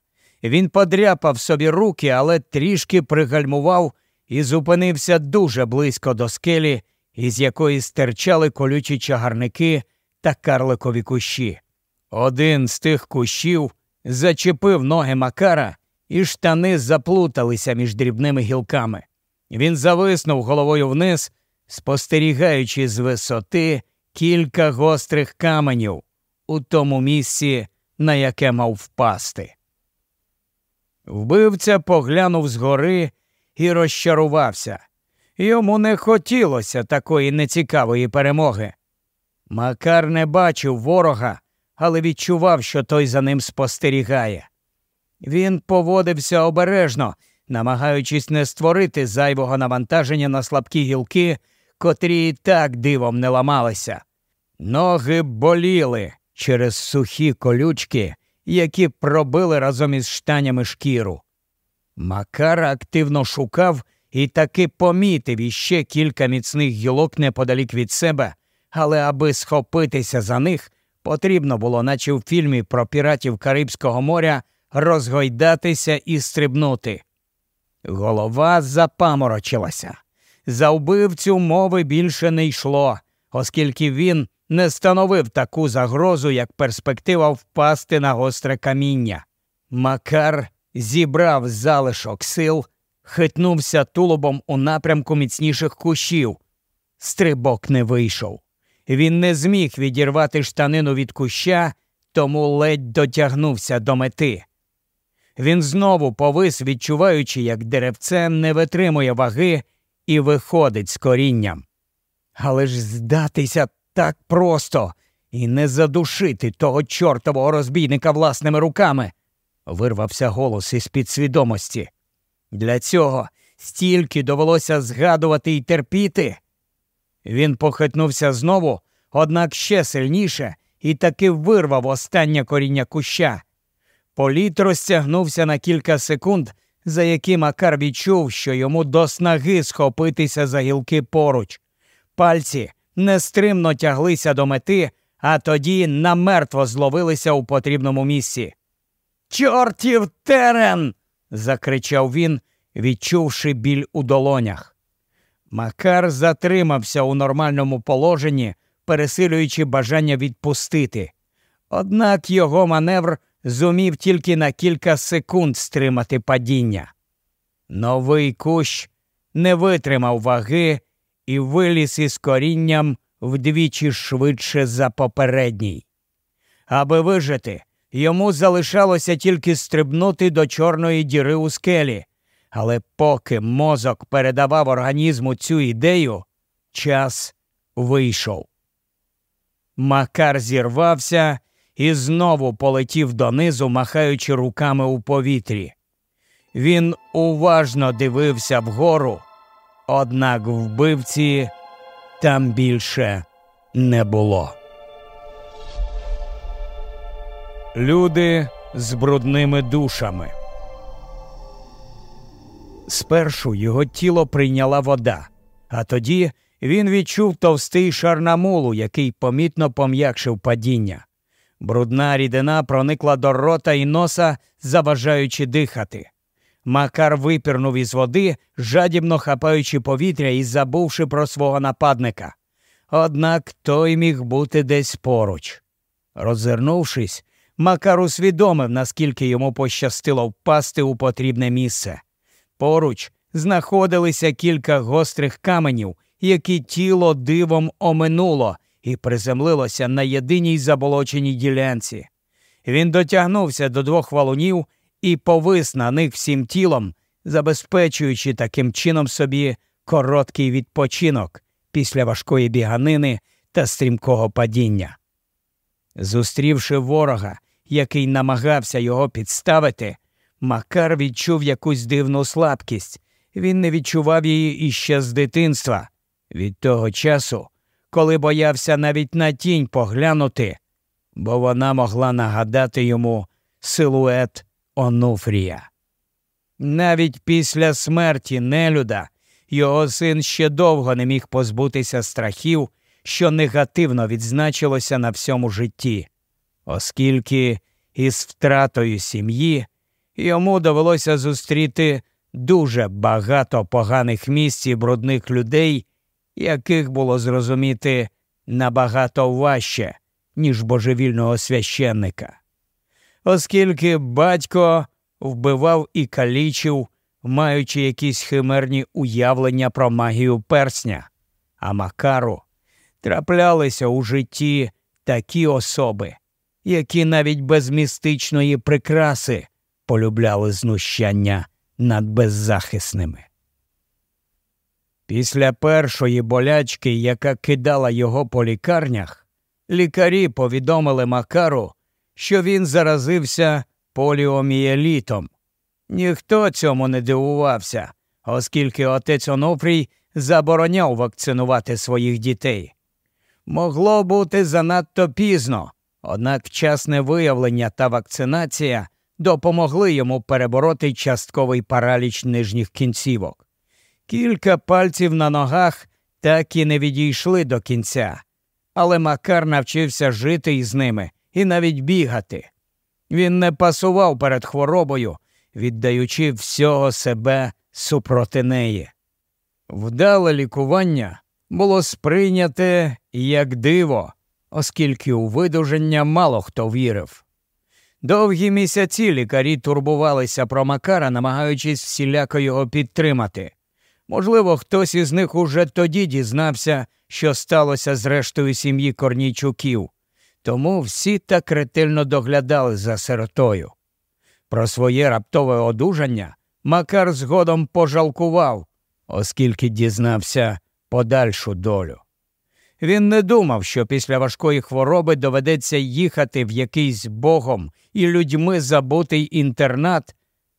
Він подряпав собі руки, але трішки пригальмував і зупинився дуже близько до скелі, із якої стирчали колючі чагарники та карликові кущі. Один з тих кущів зачепив ноги Макара, і штани заплуталися між дрібними гілками. Він зависнув головою вниз, спостерігаючи з висоти кілька гострих каменів у тому місці, на яке мав впасти. Вбивця поглянув згори і розчарувався. Йому не хотілося такої нецікавої перемоги. Макар не бачив ворога, але відчував, що той за ним спостерігає. Він поводився обережно, намагаючись не створити зайвого навантаження на слабкі гілки, котрі і так дивом не ламалися. Ноги боліли через сухі колючки, які пробили разом із штанями шкіру. Макар активно шукав і таки помітив іще кілька міцних гілок неподалік від себе, але аби схопитися за них, потрібно було, наче в фільмі про піратів Карибського моря, розгойдатися і стрибнути. Голова запаморочилася. За вбивцю мови більше не йшло, оскільки він не становив таку загрозу, як перспектива впасти на гостре каміння. Макар зібрав залишок сил, хитнувся тулубом у напрямку міцніших кущів. Стрибок не вийшов. Він не зміг відірвати штанину від куща, тому ледь дотягнувся до мети. Він знову повис, відчуваючи, як деревце не витримує ваги і виходить з корінням. Але ж здатися так просто і не задушити того чортового розбійника власними руками, вирвався голос із підсвідомості. Для цього стільки довелося згадувати і терпіти. Він похитнувся знову, однак ще сильніше, і таки вирвав останнє коріння куща. Політ розтягнувся на кілька секунд, за які Макар відчув, що йому до снаги схопитися за гілки поруч. Пальці нестримно тяглися до мети, а тоді намертво зловилися у потрібному місці. Чортів терен. закричав він, відчувши біль у долонях. Макар затримався у нормальному положенні, пересилюючи бажання відпустити. Однак його маневр зумів тільки на кілька секунд стримати падіння. Новий кущ не витримав ваги і виліз із корінням вдвічі швидше за попередній. Аби вижити, Йому залишалося тільки стрибнути до чорної діри у скелі. Але поки мозок передавав організму цю ідею, час вийшов. Макар зірвався і знову полетів донизу, махаючи руками у повітрі. Він уважно дивився вгору, однак вбивці там більше не було. Люди з брудними душами. Спершу його тіло прийняла вода, а тоді він відчув товстий шар намулу, який помітно пом'якшив падіння. Брудна рідина проникла до рота і носа, заважаючи дихати. Макар випірнув із води, жадібно хапаючи повітря і забувши про свого нападника. Однак той міг бути десь поруч. Розвернувшись, Макар усвідомив, наскільки йому пощастило впасти у потрібне місце. Поруч знаходилися кілька гострих каменів, які тіло дивом оминуло і приземлилося на єдиній заболоченій ділянці. Він дотягнувся до двох валунів і повис на них всім тілом, забезпечуючи таким чином собі короткий відпочинок після важкої біганини та стрімкого падіння. Зустрівши ворога, який намагався його підставити, Макар відчув якусь дивну слабкість. Він не відчував її іще з дитинства. Від того часу, коли боявся навіть на тінь поглянути, бо вона могла нагадати йому силует Онуфрія. Навіть після смерті нелюда його син ще довго не міг позбутися страхів, що негативно відзначилося на всьому житті, оскільки із втратою сім'ї йому довелося зустріти дуже багато поганих місць і брудних людей, яких було зрозуміти набагато важче, ніж божевільного священника. Оскільки батько вбивав і калічив, маючи якісь химерні уявлення про магію персня, а Макару траплялися у житті такі особи, які навіть без містичної прикраси полюбляли знущання над беззахисними. Після першої болячки, яка кидала його по лікарнях, лікарі повідомили Макару, що він заразився поліомієлітом. Ніхто цьому не дивувався, оскільки отець Онуфрій забороняв вакцинувати своїх дітей. Могло бути занадто пізно, однак вчасне виявлення та вакцинація допомогли йому перебороти частковий параліч нижніх кінцівок. Кілька пальців на ногах так і не відійшли до кінця, але Макар навчився жити із ними і навіть бігати. Він не пасував перед хворобою, віддаючи всього себе супроти неї. Вдале лікування було сприйняте як диво, оскільки у видуження мало хто вірив. Довгі місяці лікарі турбувалися про Макара, намагаючись всіляко його підтримати. Можливо, хтось із них уже тоді дізнався, що сталося з рештою сім'ї Корнійчуків, тому всі так ретельно доглядали за сиротою. Про своє раптове одужання Макар згодом пожалкував, оскільки дізнався подальшу долю. Він не думав, що після важкої хвороби доведеться їхати в якийсь богом і людьми забутий інтернат,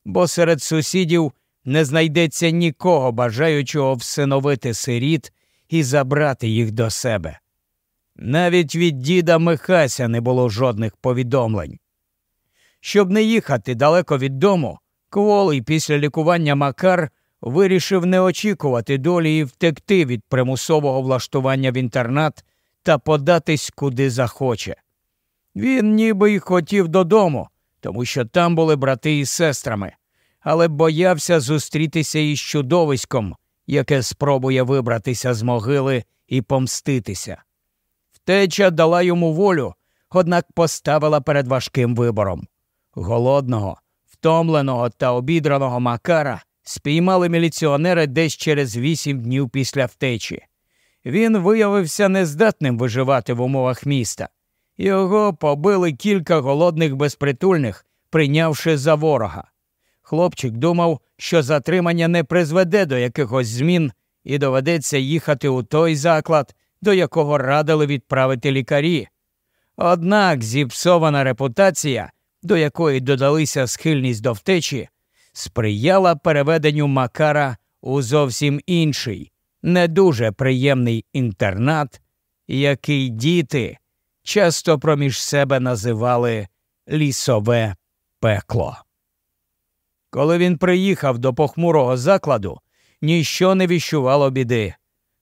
бо серед сусідів не знайдеться нікого бажаючого всиновити сиріт і забрати їх до себе. Навіть від діда Михася не було жодних повідомлень. Щоб не їхати далеко від дому, кволий після лікування Макар вирішив не очікувати долі і втекти від примусового влаштування в інтернат та податись куди захоче. Він ніби й хотів додому, тому що там були брати із сестрами, але боявся зустрітися із чудовиськом, яке спробує вибратися з могили і помститися. Втеча дала йому волю, однак поставила перед важким вибором. Голодного, втомленого та обідраного Макара спіймали міліціонери десь через вісім днів після втечі. Він виявився нездатним виживати в умовах міста. Його побили кілька голодних безпритульних, прийнявши за ворога. Хлопчик думав, що затримання не призведе до якихось змін і доведеться їхати у той заклад, до якого радили відправити лікарі. Однак зіпсована репутація, до якої додалися схильність до втечі, сприяла переведенню Макара у зовсім інший, не дуже приємний інтернат, який діти часто проміж себе називали лісове пекло. Коли він приїхав до похмурого закладу, ніщо не віщувало біди.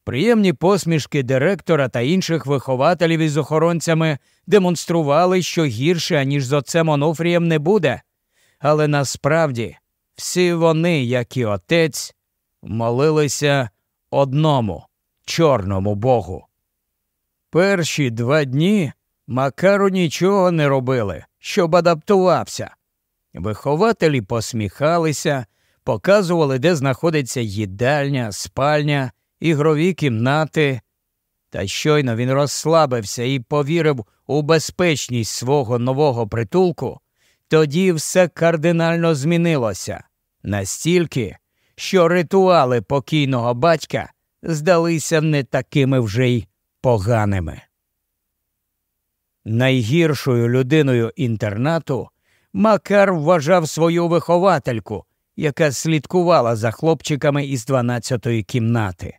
Приємні посмішки директора та інших вихователів із охоронцями демонстрували, що гірше, аніж з отцем Онуфрієм, не буде. Але насправді всі вони, як і отець, молилися одному чорному богу. Перші два дні Макару нічого не робили, щоб адаптувався. Вихователі посміхалися, показували, де знаходиться їдальня, спальня, ігрові кімнати. Та щойно він розслабився і повірив у безпечність свого нового притулку, тоді все кардинально змінилося настільки, що ритуали покійного батька здалися не такими вже й поганими. Найгіршою людиною інтернату Макар вважав свою виховательку, яка слідкувала за хлопчиками із 12-ї кімнати.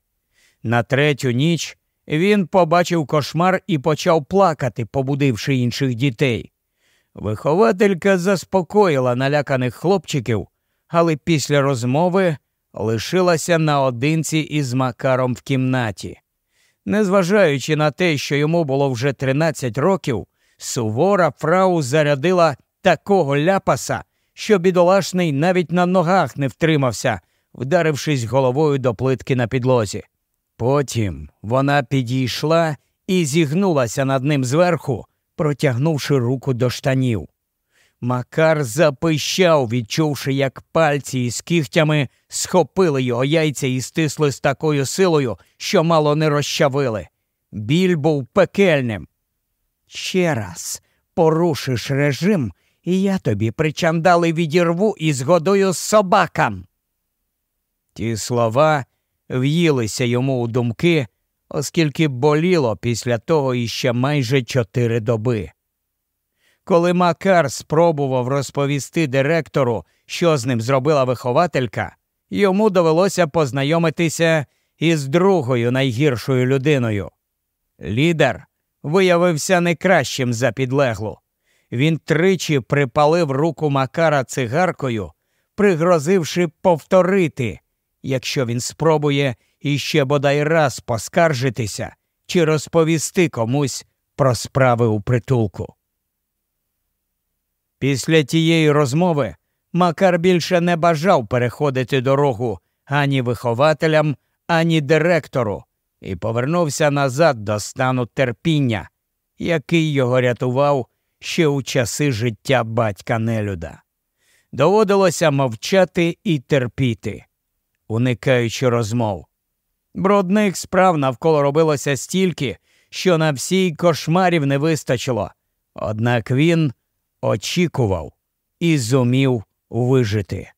На третю ніч він побачив кошмар і почав плакати, побудивши інших дітей. Вихователька заспокоїла наляканих хлопчиків, але після розмови лишилася наодинці із Макаром в кімнаті. Незважаючи на те, що йому було вже 13 років, сувора фрау зарядила такого ляпаса, що бідолашний навіть на ногах не втримався, вдарившись головою до плитки на підлозі. Потім вона підійшла і зігнулася над ним зверху, протягнувши руку до штанів. Макар запищав, відчувши, як пальці із кігтями схопили його яйця і стисли з такою силою, що мало не розчавили. Біль був пекельним. Ще раз порушиш режим, і я тобі причандали відірву із годою собакам. Ті слова в'їлися йому у думки, оскільки боліло після того іще майже чотири доби. Коли Макар спробував розповісти директору, що з ним зробила вихователька, йому довелося познайомитися із другою найгіршою людиною. Лідер виявився не кращим за підлеглу. Він тричі припалив руку Макара цигаркою, пригрозивши повторити, якщо він спробує іще бодай раз поскаржитися чи розповісти комусь про справи у притулку. Після тієї розмови Макар більше не бажав переходити дорогу ані вихователям, ані директору, і повернувся назад до стану терпіння, який його рятував ще у часи життя батька Нелюда. Доводилося мовчати і терпіти, уникаючи розмов. Брудних справ навколо робилося стільки, що на всій кошмарів не вистачило, однак він очікував і зумів вижити.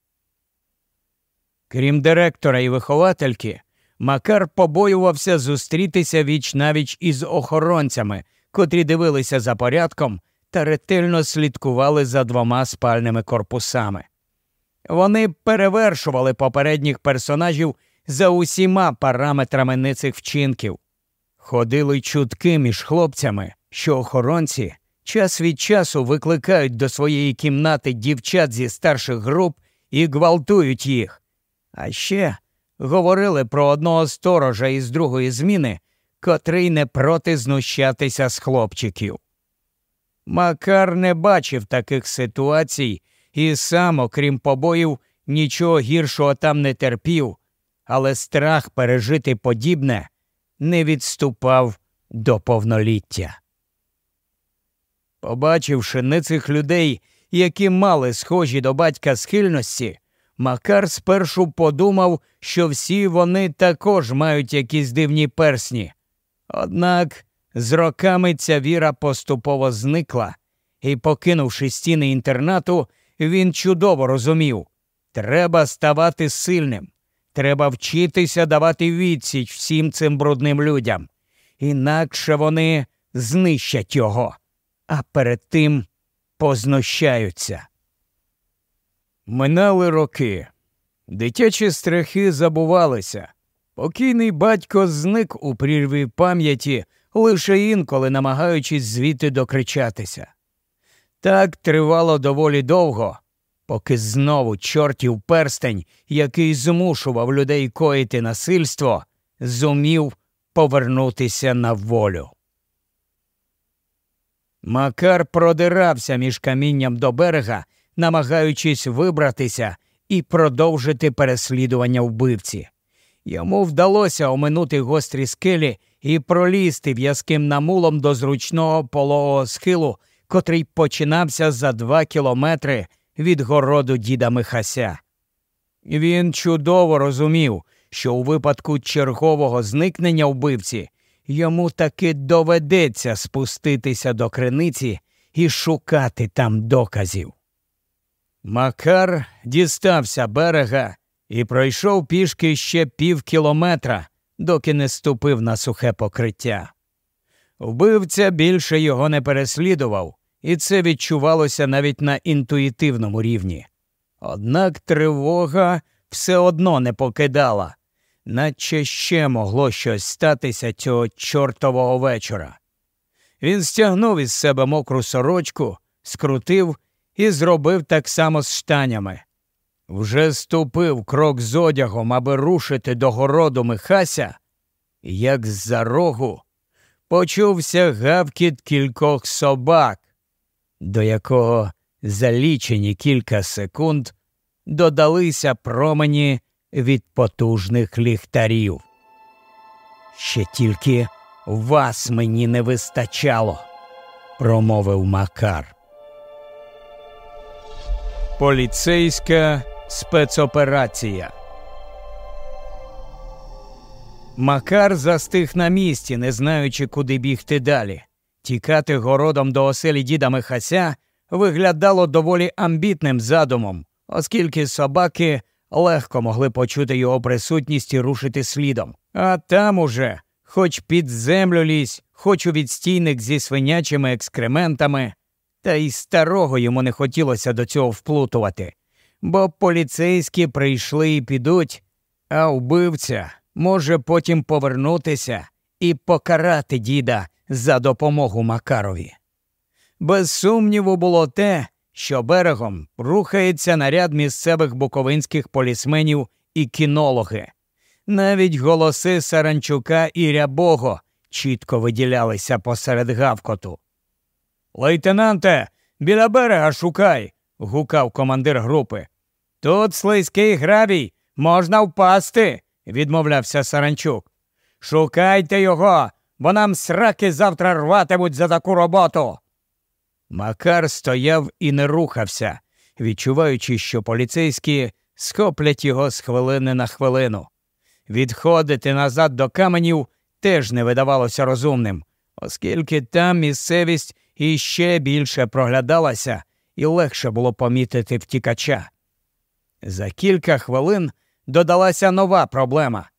Крім директора і виховательки, Макар побоювався зустрітися віч навіч із охоронцями, котрі дивилися за порядком та ретельно слідкували за двома спальними корпусами. Вони перевершували попередніх персонажів за усіма параметрами ницих вчинків. Ходили чутки між хлопцями, що охоронці час від часу викликають до своєї кімнати дівчат зі старших груп і гвалтують їх. А ще говорили про одного сторожа із другої зміни, котрий не проти знущатися з хлопчиків. Макар не бачив таких ситуацій і сам, окрім побоїв, нічого гіршого там не терпів, але страх пережити подібне не відступав до повноліття. Побачивши не цих людей, які мали схожі до батька схильності, Макар спершу подумав, що всі вони також мають якісь дивні персні. Однак З роками ця віра поступово зникла, і, покинувши стіни інтернату, він чудово розумів треба ставати сильним, треба вчитися давати відсіч всім цим брудним людям, інакше вони знищать його, а перед тим познущаються. Минали роки. Дитячі страхи забувалися. Покійний батько зник у прірві пам'яті, лише інколи намагаючись звідти докричатися. Так тривало доволі довго, поки знову чортів перстень, який змушував людей коїти насильство, зумів повернутися на волю. Макар продирався між камінням до берега, намагаючись вибратися і продовжити переслідування вбивці. Йому вдалося оминути гострі скелі і пролізти в'язким намулом до зручного пологого схилу, котрий починався за два кілометри від городу діда Михася. Він чудово розумів, що у випадку чергового зникнення вбивці йому таки доведеться спуститися до криниці і шукати там доказів. Макар дістався берега і пройшов пішки ще пів кілометра, доки не ступив на сухе покриття. Вбивця більше його не переслідував, і це відчувалося навіть на інтуїтивному рівні. Однак тривога все одно не покидала, наче ще могло щось статися цього чортового вечора. Він стягнув із себе мокру сорочку, скрутив і зробив так само з штанями. Вже ступив крок з одягом, аби рушити до городу Михася, як з-за рогу почувся гавкіт кількох собак, до якого за лічені кілька секунд додалися промені від потужних ліхтарів. Ще тільки вас мені не вистачало, промовив Макар. Поліцейська спецоперація. Макар застиг на місці, не знаючи, куди бігти далі. Тікати городом до оселі діда Михася виглядало доволі амбітним задумом, оскільки собаки легко могли почути його присутність і рушити слідом. А там уже, хоч під землю лізь, хоч у відстійник зі свинячими екскрементами, та й старого йому не хотілося до цього вплутувати, бо поліцейські прийшли і підуть, а вбивця може потім повернутися і покарати діда за допомогу Макарові. Без сумніву було те, що берегом рухається наряд місцевих буковинських полісменів і кінологи. Навіть голоси Саранчука і Рябого чітко виділялися посеред гавкоту. Лейтенанте, біля берега шукай. Гукав командир групи. Тут слизький гравій, можна впасти, відмовлявся Саранчук. Шукайте його, бо нам сраки завтра рватимуть за таку роботу. Макар стояв і не рухався, відчуваючи, що поліцейські схоплять його з хвилини на хвилину. Відходити назад до каменів теж не видавалося розумним, оскільки там місцевість іще більше проглядалася і легше було помітити втікача. За кілька хвилин додалася нова проблема.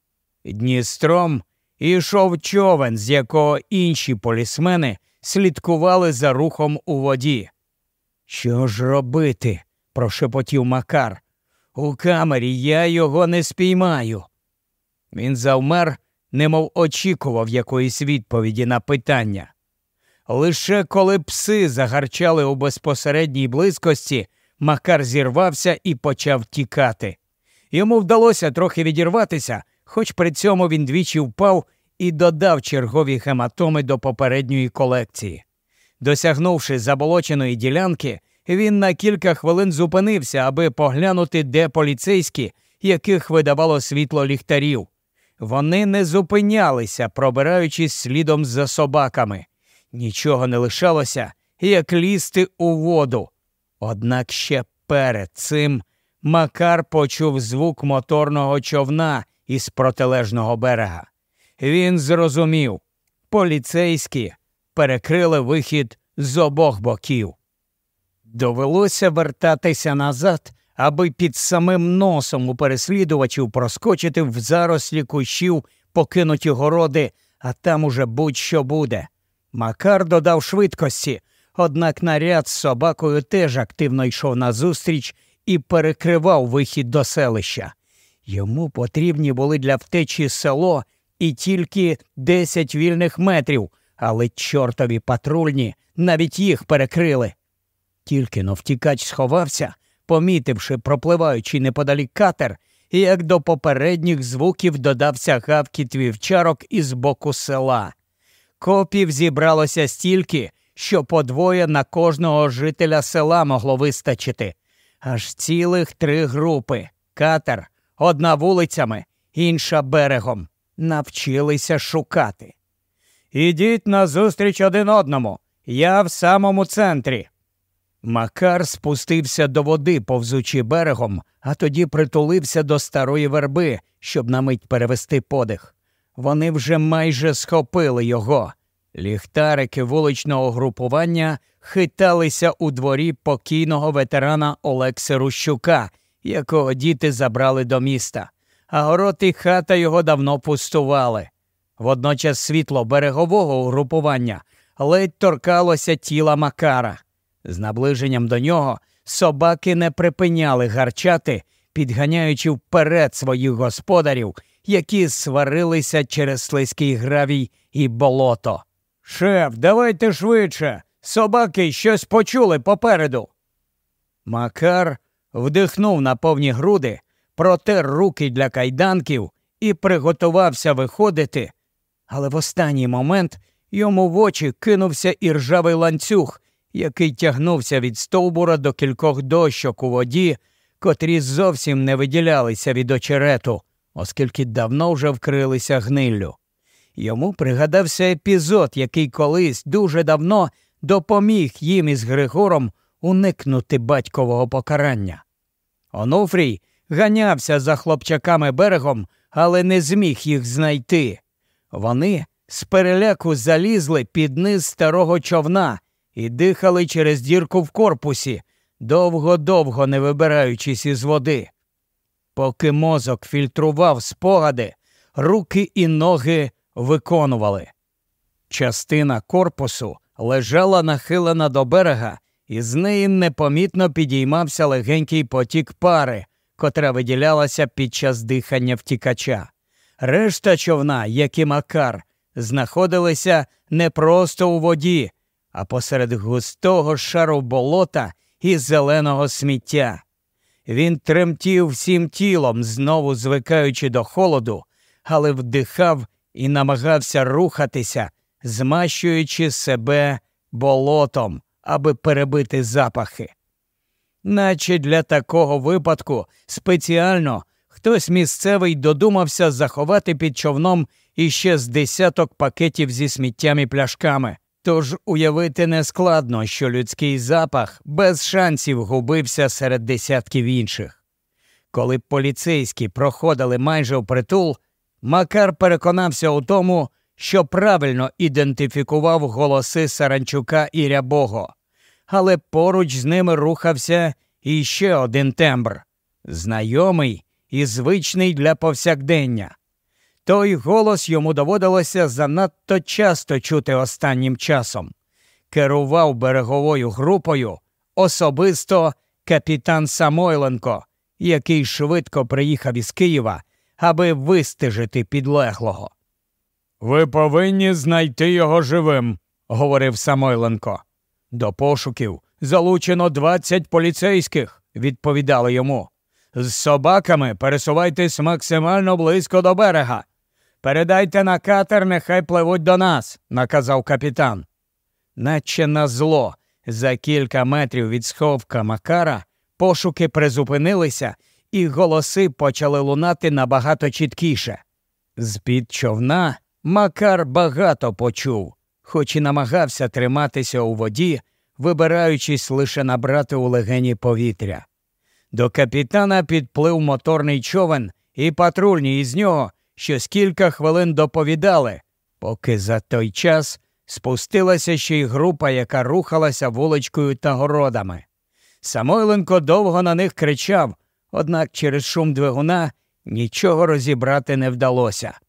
Дністром ішов човен, з якого інші полісмени слідкували за рухом у воді. Що ж робити? прошепотів Макар. У камері я його не спіймаю. Він завмер, немов очікував якоїсь відповіді на питання. Лише коли пси загарчали у безпосередній близькості, Макар зірвався і почав тікати. Йому вдалося трохи відірватися, хоч при цьому він двічі впав і додав чергові гематоми до попередньої колекції. Досягнувши заболоченої ділянки, він на кілька хвилин зупинився, аби поглянути, де поліцейські, яких видавало світло ліхтарів. Вони не зупинялися, пробираючись слідом за собаками. Нічого не лишалося, як лізти у воду. Однак ще перед цим Макар почув звук моторного човна із протилежного берега. Він зрозумів поліцейські перекрили вихід з обох боків. Довелося вертатися назад, аби під самим носом у переслідувачів проскочити в зарослі кущів покинуті городи, а там уже будь-що буде. Макар додав швидкості, однак наряд з собакою теж активно йшов назустріч і перекривав вихід до селища. Йому потрібні були для втечі село і тільки десять вільних метрів, але чортові патрульні навіть їх перекрили. Тільки но втікач сховався, помітивши пропливаючий неподалік катер, як до попередніх звуків додався гавкіт вівчарок із боку села. Копів зібралося стільки, що подвоє на кожного жителя села могло вистачити. Аж цілих три групи катер, одна вулицями, інша берегом. Навчилися шукати. Ідіть назустріч один одному. Я в самому центрі. Макар спустився до води, повзучи берегом, а тоді притулився до старої верби, щоб на мить перевести подих. Вони вже майже схопили його. Ліхтарики вуличного групування хиталися у дворі покійного ветерана Олекси Рущука, якого діти забрали до міста, а город і хата його давно пустували. Водночас світло берегового угрупування ледь торкалося тіла Макара. З наближенням до нього собаки не припиняли гарчати, підганяючи вперед своїх господарів, які сварилися через слизький гравій і болото. Шеф, давайте швидше. Собаки щось почули попереду. Макар вдихнув на повні груди, протер руки для кайданків і приготувався виходити, але в останній момент йому в очі кинувся іржавий ланцюг, який тягнувся від стовбура до кількох дощок у воді, котрі зовсім не виділялися від очерету, оскільки давно вже вкрилися гниллю. Йому пригадався епізод, який колись дуже давно допоміг їм із Григором уникнути батькового покарання. Онуфрій ганявся за хлопчаками берегом, але не зміг їх знайти. Вони з переляку залізли під низ старого човна і дихали через дірку в корпусі, довго-довго не вибираючись із води. Поки мозок фільтрував спогади, руки і ноги виконували. Частина корпусу лежала нахилена до берега, і з неї непомітно підіймався легенький потік пари, котра виділялася під час дихання втікача. Решта човна, як і макар, знаходилися не просто у воді, а посеред густого шару болота і зеленого сміття. Він тремтів всім тілом, знову звикаючи до холоду, але вдихав і намагався рухатися, змащуючи себе болотом, аби перебити запахи. Наче для такого випадку спеціально хтось місцевий додумався заховати під човном іще з десяток пакетів зі сміттям і пляшками. Тож уявити нескладно, що людський запах без шансів губився серед десятків інших. Коли поліцейські проходили майже впритул, Макар переконався у тому, що правильно ідентифікував голоси Саранчука і Рябого, але поруч з ними рухався іще один тембр знайомий і звичний для повсякдення. Той голос йому доводилося занадто часто чути останнім часом. Керував береговою групою особисто капітан Самойленко, який швидко приїхав із Києва, аби вистежити підлеглого. Ви повинні знайти його живим, говорив Самойленко. До пошуків залучено 20 поліцейських, відповідали йому. З собаками пересувайтесь максимально близько до берега. Передайте на катер, нехай пливуть до нас, наказав капітан. Наче на зло, за кілька метрів від сховка Макара пошуки призупинилися, і голоси почали лунати набагато чіткіше. З під човна Макар багато почув, хоч і намагався триматися у воді, вибираючись лише набрати у легені повітря. До капітана підплив моторний човен, і патрульні із нього щось кілька хвилин доповідали, поки за той час спустилася ще й група, яка рухалася вуличкою та городами. Самойленко довго на них кричав, однак через шум двигуна нічого розібрати не вдалося.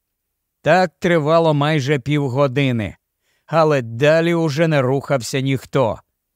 Так тривало майже півгодини, але далі уже не рухався ніхто.